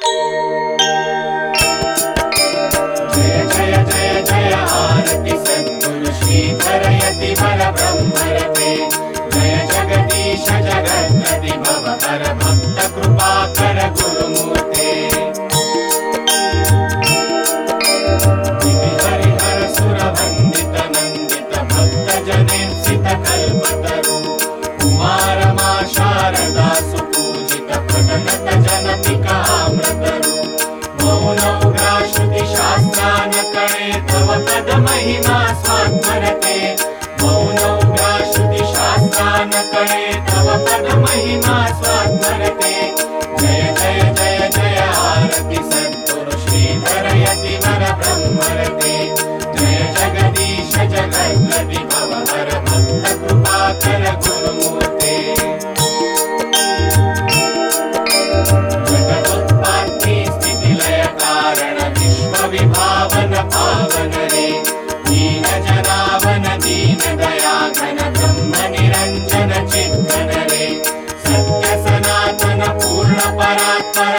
Música महिमासात्मरते मौनौ ग्राश निशाे तव तहिमासात्मरते जै जय जय भारति सन्तोषे मरतं I'm not da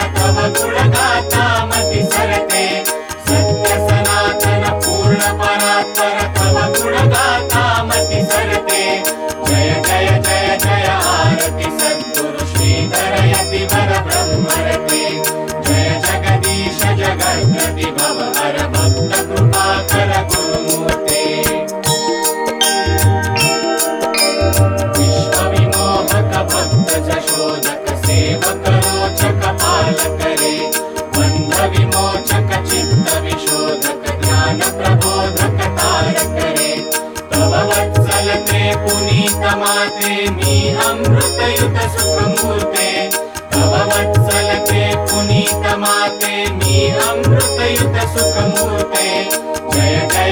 लते पुनीतमाते मी अमृतयुत सुखमूर्ते। तव वत्सलते पुनीतमाते मी अमृतयुत सुखमूर्ते। जय जय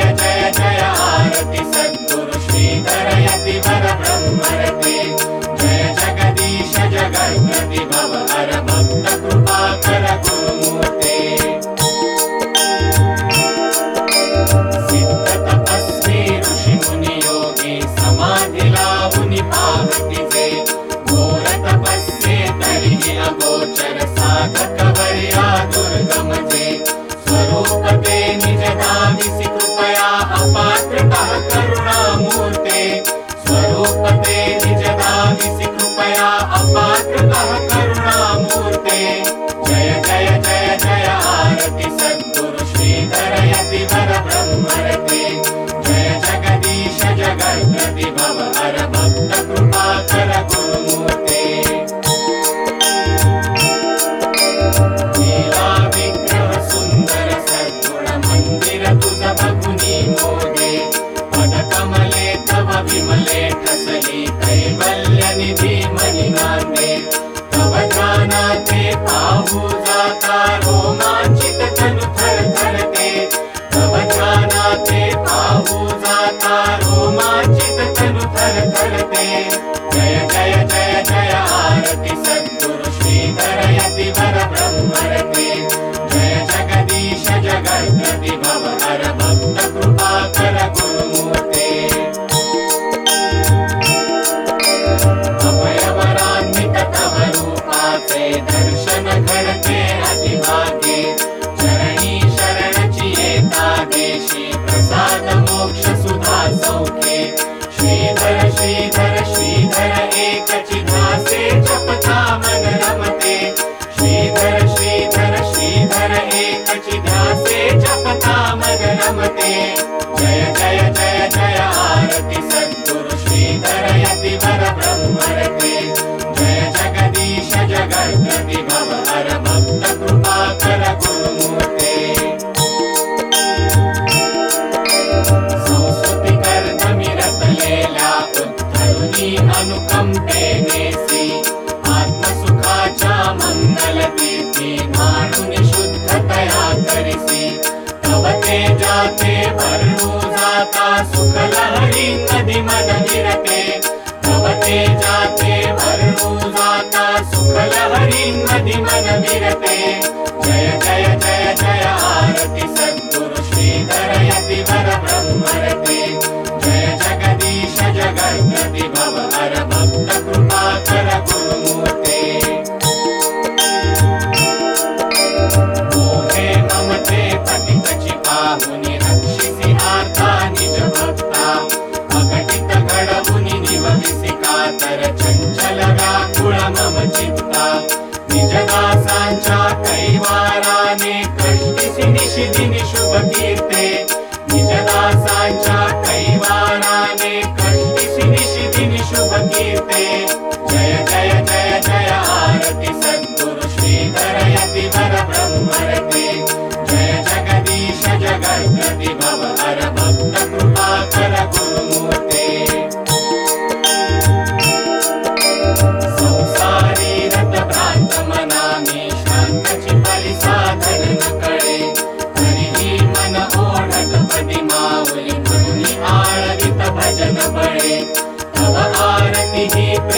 जाते जाते भरमू जाता सुखल हरि नदी मन बिरते जय जय जय। वासी जय जय जय जय आरति सद्गुरु श्रीधरयति वरब्रह्म keep.